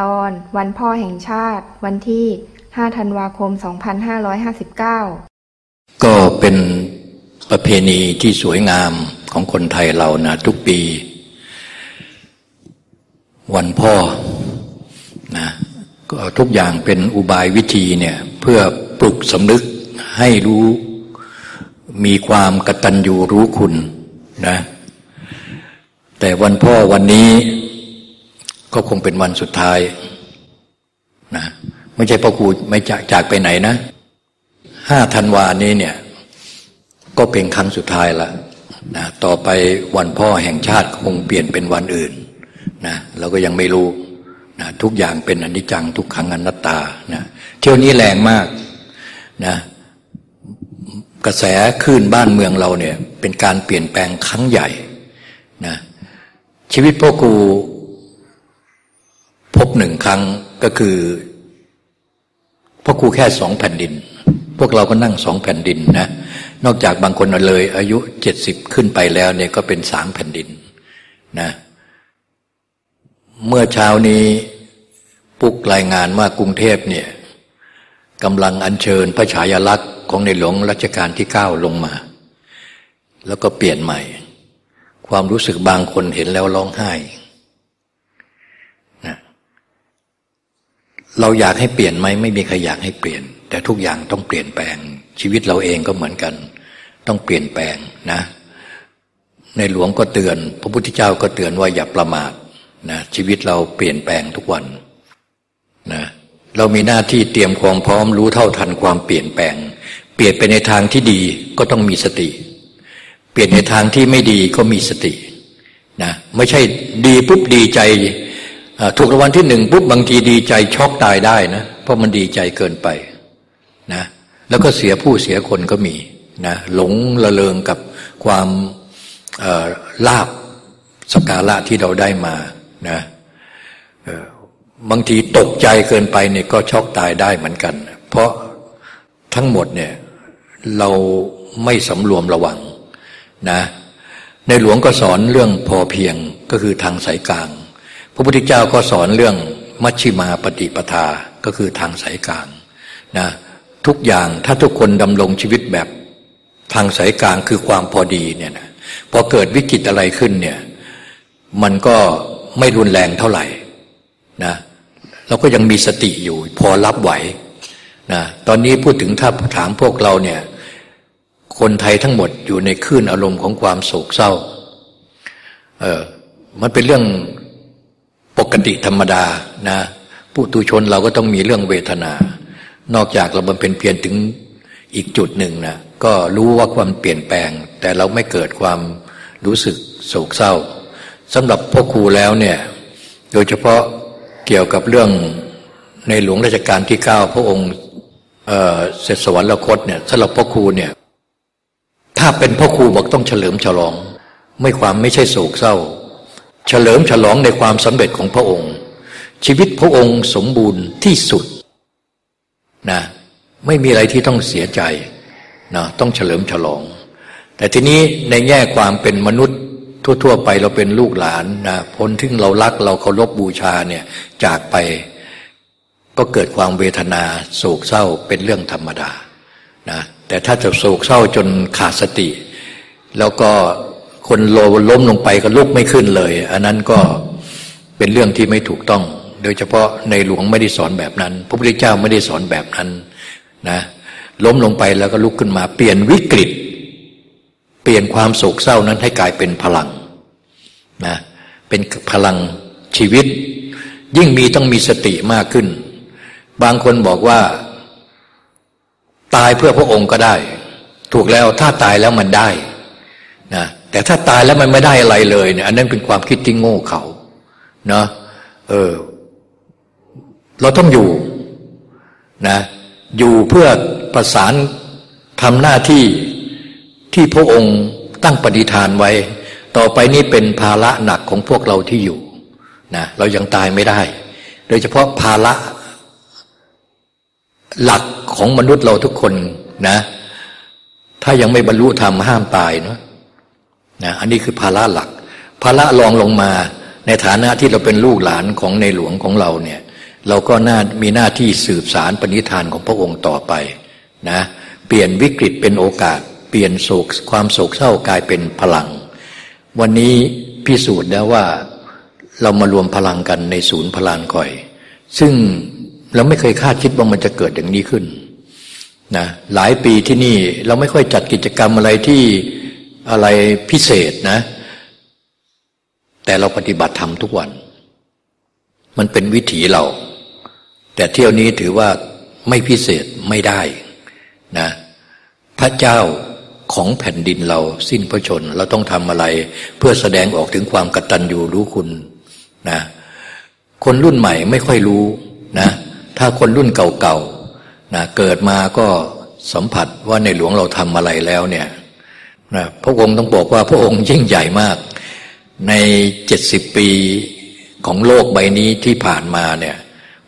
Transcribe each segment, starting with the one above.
ตอนวันพ่อแห่งชาติ วันที่ 5 ธันวาคม 2559 ก็เป็นประเพณีที่สวยงามของคนไทยเรานะทุกปี วันพ่อนะก็ทุกอย่างเป็นอุบายวิธีเนี่ยเพื่อปลุกสำนึกให้รู้มีความกตัญญูรู้คุณนะแต่วันพ่อวันนี้ ก็คงเป็นวันสุดท้ายนะไม่ใช่พ่อครูไม่จากจากไปไหนนะห้าธันวานี้เนี่ย ก็เป็นครั้งสุดท้ายละนะต่อไปวันพ่อแห่งชาติคงเปลี่ยนเป็นวันอื่นนะเราก็ยังไม่รู้นะทุกอย่างเป็นอนิจจังทุกขังอนัตตานะเที่ยวนี้แรงมากนะกระแสขึ้นบ้านเมืองเราเนี่ย เป็นการเปลี่ยนแปลงครั้งใหญ่นะชีวิตพ่อครู พบหนึ่งครั้งก็คือพ่อครูแค่สองแผ่นดิน พวกเราก็นั่งสองแผ่นดินนะนอกจากบางคนเลย อายุเจ็ดสิบขึ้นไปแล้วเนี่ยก็เป็นสามแผ่นดินนะเมื่อเช้านี้ปุ๊กรายงานว่ากรุงเทพเนี่ยกำลังอัญเชิญพระฉายาลักษณ์ของในหลวงรัชกาลที่เก้าลงมา แล้วก็เปลี่ยนใหม่ ความรู้สึกบางคนเห็นแล้วร้องไห้นะ เราอยากให้เปลี่ยนไหมไม่มีใครอยากให้เปลี่ยน แต่ทุกอย่างต้องเปลี่ยนแปลง ชีวิตเราเองก็เหมือนกัน ต้องเปลี่ยนแปลงนะ ในหลวงก็เตือน พระพุทธเจ้าก็เตือนว่าอย่าประมาทนะชีวิตเราเปลี่ยนแปลงทุกวันนะเรามีหน้าที่เตรียมความพร้อมรู้เท่าทันความเปลี่ยนแปลง เปลี่ยนไปในทางที่ดีก็ต้องมีสติ เปลี่ยนในทางที่ไม่ดีก็มีสตินะไม่ใช่ดีปุ๊บดีใจ ถูกรางวัลที่หนึ่งปุ๊บบางทีดีใจช็อกตายได้นะ เพราะมันดีใจเกินไปนะแล้วก็เสียผู้เสียคนก็มีนะหลงละเลงกับความลาบสกาละที่เราได้มานะบางทีตกใจเกินไปเนี่ยก็ช็อกตายได้เหมือนกัน เพราะทั้งหมดเนี่ยเราไม่สำรวมระวังนะในหลวงก็สอนเรื่องพอเพียงก็คือทางสายกลาง พระพุทธเจ้าก็สอนเรื่องมัชชิมาปฏิปทาก็คือทางสายกลางนะทุกอย่างถ้าทุกคนดำรงชีวิตแบบทางสายกลางคือความพอดีเนี่ยนะพอเกิดวิกฤตอะไรขึ้นเนี่ยมันก็ไม่รุนแรงเท่าไหร่นะเราก็ยังมีสติอยู่ พอรับไหวนะตอนนี้พูดถึงถ้าถามพวกเราเนี่ยคนไทยทั้งหมดอยู่ในคลื่นอารมณ์ของความโศกเศร้าเออมันเป็นเรื่อง กติธรรมดานะผู้ตุชนเราก็ต้องมีเรื่องเวทนา นอกจากเราบำเพ็ญเพียรถึงอีกจุดหนึ่งนะก็รู้ว่าความเปลี่ยนแปลง แต่เราไม่เกิดความรู้สึกโศกเศร้าสำหรับพ่อครูแล้วเนี่ยโดยเฉพาะเกี่ยวกับเรื่องในหลวงราชการที่เก้าพระองค์เเสร็จสวรรคตเนี่ยสำหรับพ่อครูเนี่ยถ้าเป็นพ่อครูบอกต้องเฉลิมฉลอง ไม่ความไม่ใช่โศกเศร้า เฉลิมฉลองในความสำเร็จของพระองค์ ชีวิตพระองค์สมบูรณ์ที่สุดนะไม่มีอะไรที่ต้องเสียใจนะต้องเฉลิมฉลอง แต่ทีนี้ในแง่ความเป็นมนุษย์ทั่ว ๆ ไปเราเป็นลูกหลานนะพ้นที่เรารักเราเคารพบูชาเนี่ยจากไปก็เกิดความเวทนาโศกเศร้าเป็นเรื่องธรรมดานะแต่ถ้าจะโศกเศร้าจนขาดสติ แล้วก็ คนโลล้มลงไปก็ลุกไม่ขึ้นเลย อันนั้นก็เป็นเรื่องที่ไม่ถูกต้อง โดยเฉพาะในหลวงไม่ได้สอนแบบนั้น พระพุทธเจ้าไม่ได้สอนแบบนั้นนะล้มลงไปแล้วก็ลุกขึ้นมาเปลี่ยนวิกฤต เปลี่ยนความโศกเศร้านั้นให้กลายเป็นพลังนะเป็นพลังชีวิต ยิ่งมีต้องมีสติมากขึ้น บางคนบอกว่า ตายเพื่อพระองค์ก็ได้ ถูกแล้วถ้าตายแล้วมันได้นะ แต่ถ้าตายแล้วมันไม่ได้อะไรเลยเนี่ยอันนั้นเป็นความคิดที่โง่เขาเนาะเออ เราต้องอยู่นะอยู่เพื่อประสานทำหน้าที่ที่พระองค์ตั้งปฏิฐานไว้ ต่อไปนี้เป็นภาระหนักของพวกเราที่อยู่นะเรายังตายไม่ได้ โดยเฉพาะภาระหลักของมนุษย์เราทุกคนนะ ถ้ายังไม่บรรลุธรรมห้ามตายเนาะ นะอันนี้คือภาระหลัก ภาระรองลงมาในฐานะที่เราเป็นลูกหลานของในหลวงของเราเนี่ยเราก็น่ามีหน้าที่สืบสารปณิธานของพระองค์ต่อไปนะเปลี่ยนวิกฤตเป็นโอกาส เปลี่ยนโศกความโศกเศร้ากลายเป็นพลัง วันนี้พิสูจน์แล้วว่าเรามารวมพลังกันในศูนย์พลานก่อย ซึ่งเราไม่เคยคาดคิดว่ามันจะเกิดอย่างนี้ขึ้นนะหลายปีที่นี่เราไม่ค่อยจัดกิจกรรมอะไรที่ อะไรพิเศษนะ แต่เราปฏิบัติธรรมทุกวัน มันเป็นวิถีเรา แต่เที่ยวนี้ถือว่าไม่พิเศษไม่ได้นะพระเจ้าของแผ่นดินเราสิ้นพระชน เราต้องทำอะไร เพื่อแสดงออกถึงความกตัญญูรู้คุณนะคนรุ่นใหม่ไม่ค่อยรู้นะถ้าคนรุ่นเก่าๆนะเกิดมาก็สัมผัสว่าในหลวงเราทำอะไรแล้วเนี่ย นะพระองค์ต้องบอกว่าพระองค์ยิ่งใหญ่มาก ในเจ็ดสิบปีของโลกใบนี้ที่ผ่านมาเนี่ย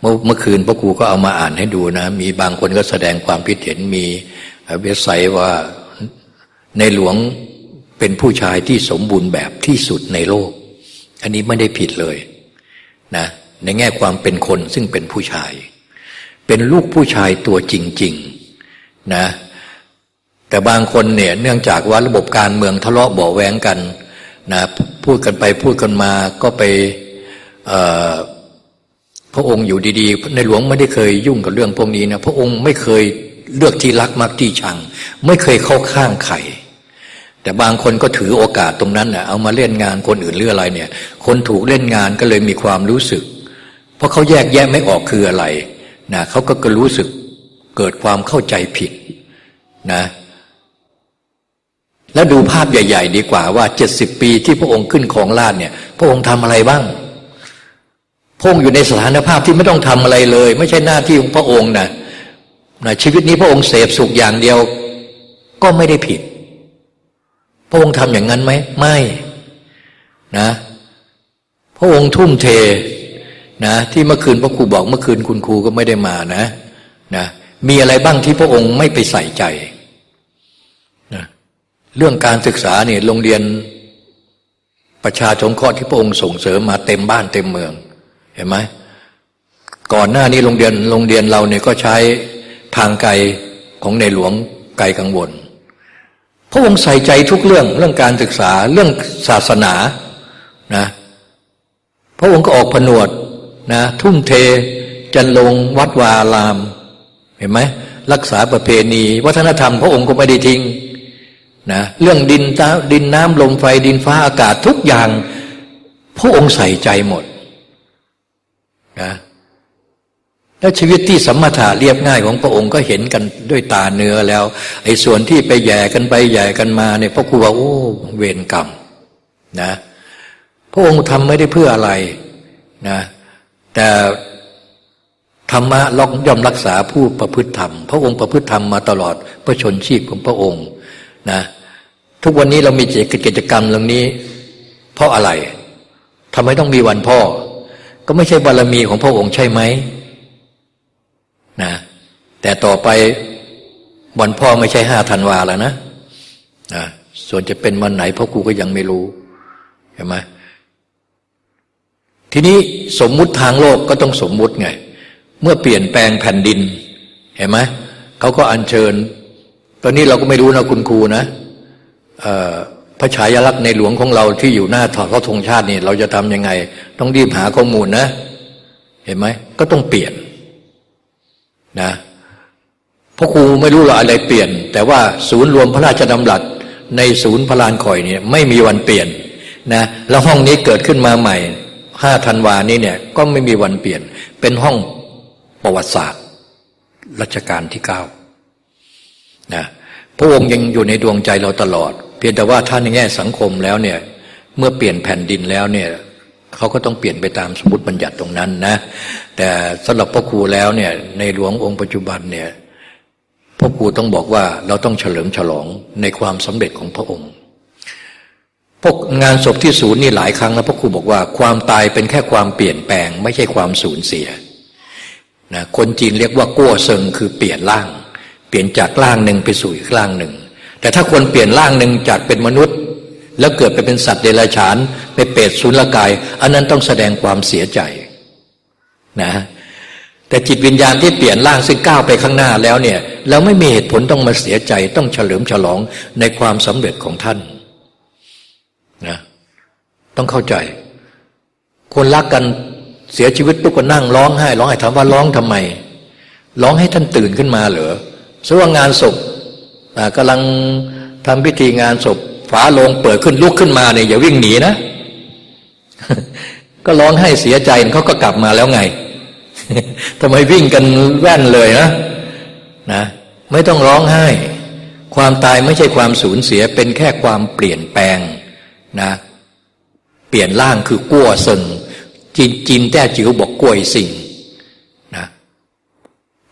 เมื่อเมื่อคืนพระครูก็เอามาอ่านให้ดูนะ มีบางคนก็แสดงความคิดเห็นมีเว็บไซต์ว่าในหลวงเป็นผู้ชายที่สมบูรณ์แบบที่สุดในโลก อันนี้ไม่ได้ผิดเลยนะในแง่ความเป็นคนซึ่งเป็นผู้ชาย เป็นลูกผู้ชายตัวจริง ๆ นะ แต่บางคนเนี่ยเนื่องจากว่าระบบการเมืองทะเลาะเบาแหวงกันนะพูดกันไปพูดกันมาก็ไปพระองค์อยู่ดีๆ ในหลวงไม่ได้เคยยุ่งกับเรื่องพวกนี้นะพระองค์ไม่เคยเลือกที่รักมักที่ชัง ไม่เคยเข้าข้างใครแต่บางคนก็ถือโอกาสตรงนั้นนะเอามาเล่นงานคนอื่นหรืออะไรเนี่ย คนถูกเล่นงานก็เลยมีความรู้สึก เพราะเขาแยกแยะไม่ออกคืออะไรนะเขาก็ก็รู้สึกเกิดความเข้าใจผิดนะ แล้วดูภาพใหญ่ ๆ ดีกว่าว่าเจ็ดสิบปีที่พระองค์ขึ้นของราชเนี่ย พระองค์ทำอะไรบ้างพระองค์อยู่ในสถานภาพที่ไม่ต้องทำอะไรเลย ไม่ใช่หน้าที่ของพระองค์นะนะชีวิตนี้พระองค์เสพสุขอย่างเดียวก็ไม่ได้ผิด พระองค์ทำอย่างนั้นไหมไม่นะ พระองค์ทุ่มเทนะ ที่เมื่อคืนพระครูบอกเมื่อคืนคุณครูก็ไม่ได้มานะนะ มีอะไรบ้างที่พระองค์ไม่ไปใส่ใจ เรื่องการศึกษาเนี่ยโรงเรียนประชาชนข้อที่พระองค์ส่งเสริมมาเต็มบ้านเต็มเมืองเห็นไหมก่อนหน้านี้โรงเรียนโรงเรียนเราเนี่ยก็ใช้ทางไกลของในหลวงไกลกังวล พระองค์ใส่ใจทุกเรื่องเรื่องการศึกษาเรื่องศาสนานะพระองค์ก็ออกผนวดนะทุ่มเทจันลงวัดวาลาม เห็นไหมรักษาประเพณี วัฒนธรรมพระองค์ก็ไม่ได้ทิ้ง นะเรื่องดินตาดินน้ำลมไฟดินฟ้าอากาศทุกอย่าง พระองค์ใส่ใจหมดนะแล้วชีวิตที่สมถะเรียบง่ายของพระองค์ก็เห็นกันด้วยตาเนื้อแล้ว ไอ้ส่วนที่ไปแย่กันไปแย่กันมาเนี่ยพระครูว่าโอ้เวรกรรมนะพระองค์ทำไม่ได้เพื่ออะไรนะแต่ธรรมะล็อกย่อมรักษาผู้ประพฤติธรรม พระองค์ประพฤติธรรมมาตลอดพระชนชีพของพระองค์ นะทุกวันนี้เรามีกิจกรรมเรื่องนี้ เพราะอะไรทำไมต้องมีวันพ่อ ก็ไม่ใช่บารมีของพระองค์ใช่ไหมนะแต่ต่อไปวันพ่อไม่ใช่ห้าธันวาแล้วนะนะส่วนจะเป็นวันไหนพ่อครูก็ยังไม่รู้เห็นไหมทีนี้สมมุติทางโลกก็ต้องสมมุติไง เมื่อเปลี่ยนแปลงแผ่นดิน เห็นไหมเขาก็อัญเชิญ ตอนนี้เราก็ไม่รู้นะคุณครูนะพระฉายาลักษณ์ในหลวงของเราที่อยู่หน้าถอดเขาธงชาตินี่เราจะทำยังไง ต้องรีบหาข้อมูลนะ เห็นไหมก็ต้องเปลี่ยนนะพ่อครูไม่รู้หรอกอะไรเปลี่ยน แต่ว่าศูนย์รวมพระราชดำรัสในศูนย์พระลานคอยเนี่ยไม่มีวันเปลี่ยนนะแล้วห้องนี้เกิดขึ้นมาใหม่ห้าธันวานี้เนี่ยก็ไม่มีวันเปลี่ยน เป็นห้องประวัติศาสตร์รัชกาลที่เก้า นะพระองค์ยังอยู่ในดวงใจเราตลอด เพียงแต่ว่าท่านในแง่สังคมแล้วเนี่ยเมื่อเปลี่ยนแผ่นดินแล้วเนี่ยเขาก็ต้องเปลี่ยนไปตามสมมติบัญญัติตรงนั้นนะแต่สำหรับพ่อครูแล้วเนี่ยในหลวงองค์ปัจจุบันเนี่ยพ่อครูต้องบอกว่าเราต้องเฉลิมฉลองในความสำเร็จของพระองค์พวกงานศพที่ศูนย์นี่หลายครั้งแล้วพ่อครูบอกว่าความตายเป็นแค่ความเปลี่ยนแปลง ไม่ใช่ความสูญเสียนะคนจีนเรียกว่ากั้วเซิงคือเปลี่ยนร่าง เปลี่ยนจากร่างหนึ่งไปสู่อีกร่างหนึ่ง แต่ถ้าคนเปลี่ยนร่างหนึ่งจากเป็นมนุษย์ แล้วเกิดไปเป็นสัตว์เดรัจฉานไปเปรตสุลกาย อันนั้นต้องแสดงความเสียใจนะแต่จิตวิญญาณที่เปลี่ยนร่างซึ่งก้าวไปข้างหน้าแล้วเนี่ยเราไม่มีเหตุผลต้องมาเสียใจต้องเฉลิมฉลองในความสำเร็จของท่านนะต้องเข้าใจ คนรักกันเสียชีวิตปุ๊บก็นั่งร้องไห้ร้องไห้ถามว่าร้องทำไม ร้องให้ท่านตื่นขึ้นมาเหรอ สว่างานศพกำลังทำพิธีงานศพฝาโลงเปิดขึ้นลุกขึ้นมาเนี่ยอย่าวิ่งหนีนะ ก็ร้องให้เสียใจเขาก็กลับมาแล้วไงทำไมวิ่งกันแว่นเลยนะนะไม่ต้องร้องไห้ ความตายไม่ใช่ความสูญเสียเป็นแค่ความเปลี่ยนแปลงนะ เปลี่ยนร่างคือกั้วซึงจินจินแต้จิ๋วบอกกล้วยสิ่งนะ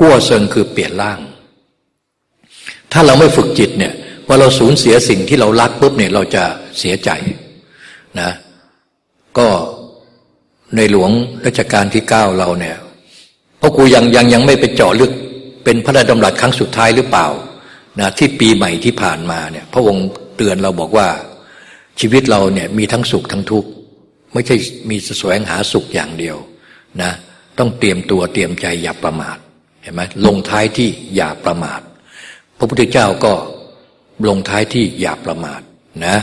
กั้วเซิงคือเปลี่ยนร่าง ถ้าเราไม่ฝึกจิตเนี่ยพอเราสูญเสียสิ่งที่เรารักปุ๊บเนี่ยเราจะเสียใจนะก็ในหลวงรัชกาลที่เก้าเราเนี่ยเพราะกูยังยังยังไม่ไปเจาะลึกเป็นพระราชดำรัสครั้งสุดท้ายหรือเปล่านะที่ปีใหม่ที่ผ่านมาเนี่ยพระองค์เตือนเราบอกว่าชีวิตเราเนี่ยมีทั้งสุขทั้งทุกข์ไม่ใช่มีแสวงหาสุขอย่างเดียวนะต้องเตรียมตัวเตรียมใจอย่าประมาทเห็นไหมลงท้ายที่อย่าประมาท พระพุทธเจ้าก็ลงท้ายที่อย่าประมาทนะ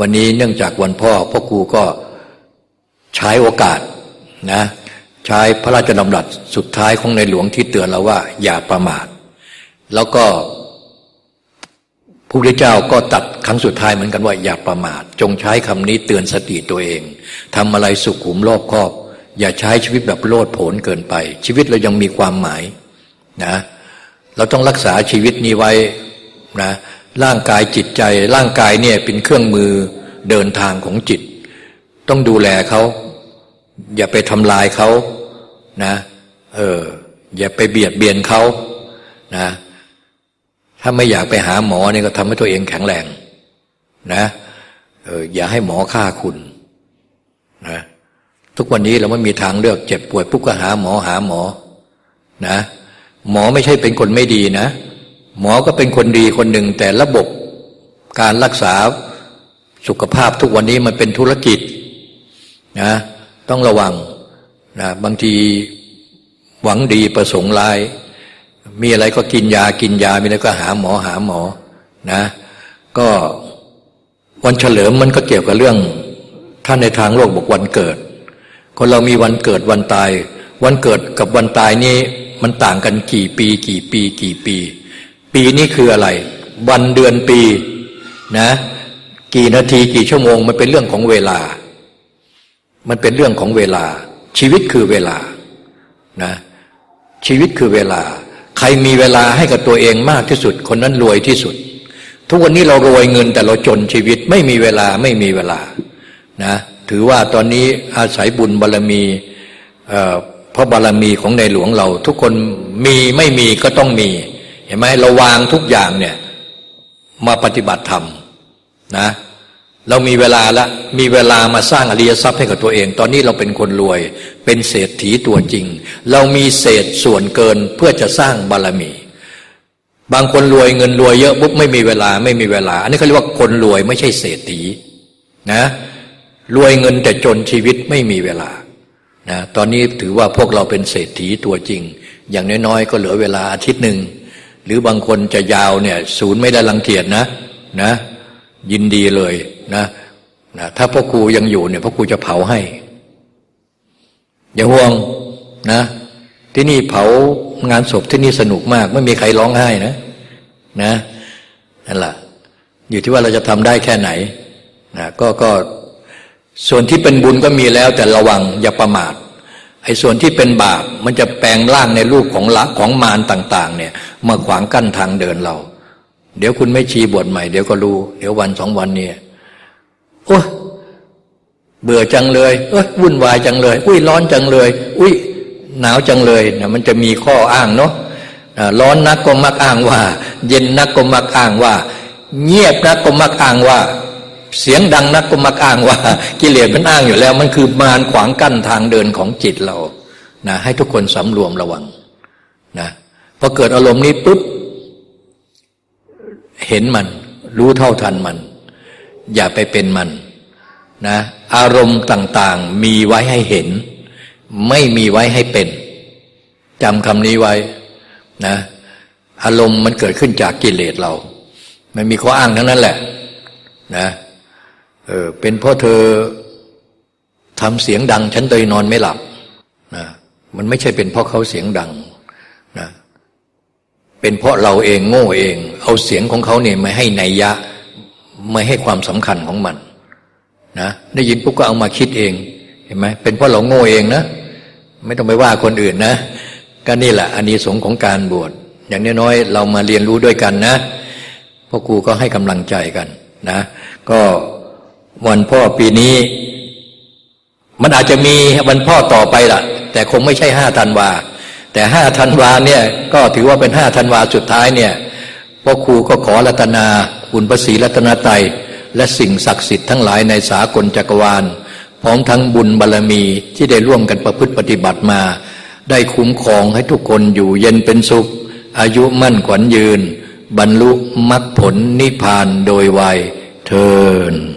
วันนี้เนื่องจากวันพ่อพ่อครูก็ใช้โอกาสนะใช้พระราชดำรัสสุดท้ายของในหลวงที่เตือนเราว่า อย่าประมาท แล้วก็พระพุทธเจ้าก็ตัดครั้งสุดท้ายเหมือนกันว่าอย่าประมาท จงใช้คำนี้เตือนสติตัวเองทำอะไรสุขุมรอบคอบ อย่าใช้ชีวิตแบบโลดโผนเกินไป ชีวิตเรายังมีความหมายนะ เราต้องรักษาชีวิตนี้ไว้นะร่างกายจิตใจ ร่างกายเนี่ยเป็นเครื่องมือเดินทางของจิต ต้องดูแลเขาอย่าไปทำลายเขานะเอออย่าไปเบียดเบียนเขานะถ้าไม่อยากไปหาหมอเนี่ยก็ทำให้ตัวเองแข็งแรงนะเอออย่าให้หมอฆ่าคุณนะทุกวันนี้เราไม่มีทางเลือกเจ็บป่วยปุ๊บก็หาหมอหาหมอนะ หมอไม่ใช่เป็นคนไม่ดีนะ หมอก็เป็นคนดีคนหนึ่ง แต่ระบบการรักษาสุขภาพทุกวันนี้มันเป็นธุรกิจนะต้องระวังนะบางทีหวังดีประสงค์ร้าย มีอะไรก็กินยากินยามีอะไรก็หาหมอหาหมอนะ ก็วันเฉลิมมันก็เกี่ยวกับเรื่องท่านในทางโลกบอกวันเกิด คนเรามีวันเกิดวันตาย วันเกิดกับวันตายนี้ มันต่างกันกี่ปี กี่ปี กี่ปี ปีนี้คืออะไร วันเดือนปีนะ กี่นาทีกี่ชั่วโมง มันเป็นเรื่องของเวลา มันเป็นเรื่องของเวลา ชีวิตคือเวลานะชีวิตคือเวลา ใครมีเวลาให้กับตัวเองมากที่สุด คนนั้นรวยที่สุด ทุกวันนี้เรารวยเงินแต่เราจนชีวิตไม่มีเวลาไม่มีเวลานะถือว่าตอนนี้อาศัยบุญบารรมี เพราะบารมีของในหลวงเรา ทุกคนมีไม่มีก็ต้องมี เห็นไหมเราวางทุกอย่างเนี่ยมาปฏิบัติธรรมนะเรามีเวลาละมีเวลามาสร้างอริยทรัพย์ให้กับตัวเอง ตอนนี้เราเป็นคนรวย เป็นเศรษฐีตัวจริง เรามีเศษส่วนเกินเพื่อจะสร้างบารมี บางคนรวยเงินรวยเยอะปุ๊บไม่มีเวลาไม่มีเวลา อันนี้เขาเรียกว่าคนรวยไม่ใช่เศรษฐีนะรวยเงินแต่จนชีวิตไม่มีเวลา นะตอนนี้ถือว่าพวกเราเป็นเศรษฐีตัวจริง อย่างน้อยๆ ก็เหลือเวลาอาทิตย์หนึ่ง หรือบางคนจะยาวเนี่ยศูนย์ไม่ได้รังเกียจนะนะ ยินดีเลยนะนะถ้าพ่อครูยังอยู่เนี่ยพ่อครูจะเผาให้ อย่าห่วงนะ ที่นี่เผางานศพที่นี่สนุกมาก ไม่มีใครร้องไห้นะ นะนั่นแหละอยู่ที่ว่าเราจะทำได้แค่ไหนนะก็ก็ ส่วนที่เป็นบุญก็มีแล้วแต่ระวังอย่าประมาทไอ้ส่วนที่เป็นบาปมันจะแปลงร่างในรูปของละของมารต่าง ๆ เนี่ยมาขวางกั้นทางเดินเรา เดี๋ยวคุณไม่ชีบวชใหม่ เดี๋ยวก็รู้ เดี๋ยววันสองวันเนี่ยโอ้เบื่อจังเลยเอ้ยวุ่นวายจังเลย อุ้ยร้อนจังเลย อุ้ยหนาวจังเลยนะมันจะมีข้ออ้างเนาะร้อนนักก็มักอ้างว่า เย็นนักก็มักอ้างว่า เงียบนักก็มักอ้างว่า เสียงดังนักก็มักอ้างว่า กิเลสมันอ้างอยู่แล้ว มันคือมารขวางกั้นทางเดินของจิตเรานะให้ทุกคนสำรวมระวังนะพอเกิดอารมณ์นี้ปุ๊บเห็นมัน รู้เท่าทันมัน อย่าไปเป็นมันนะอารมณ์ต่างๆมีไว้ให้เห็น ไม่มีไว้ให้เป็นจำคำนี้ไว้นะอารมณ์มันเกิดขึ้นจากกิเลสเราไม่มีข้ออ้างทั้งนั้นแหละนะ เออเป็นเพราะเธอทำเสียงดัง ฉันเลยนอนไม่หลับนะมันไม่ใช่เป็นเพราะเขาเสียงดังนะเป็นเพราะเราเองโง่เอง เอาเสียงของเขาเนี่ยไม่ให้นัยยะไม่ให้ความสำคัญของมันนะได้ยินปุ๊บก็เอามาคิดเองเห็นไหมเป็นเพราะเราโง่เองนะไม่ต้องไปว่าคนอื่นนะ ก็นี่แหละอันนี้สงของการบวชอย่างน้อยๆเรามาเรียนรู้ด้วยกันนะพ่อครูก็ให้กำลังใจกันนะ ก็ วันพ่อปีนี้ มันอาจจะมีวันพ่อต่อไปล่ะ แต่คงไม่ใช่ห้าธันวา แต่ห้าธันวาเนี่ยก็ถือว่าเป็นห้าธันวาสุดท้ายเนี่ยพ่อครูก็ขอรัตนาคุณพระศรีรัตนตรัยและสิ่งศักดิ์สิทธิ์ทั้งหลายในสากลจักรวาล พร้อมทั้งบุญบารรมีที่ได้ร่วมกันประพฤติปฏิบัติมา ได้คุ้มครองให้ทุกคนอยู่เย็นเป็นสุข อายุมั่นขวัญยืน บรรลุมรรคผลนิพพานโดยไวยเทิน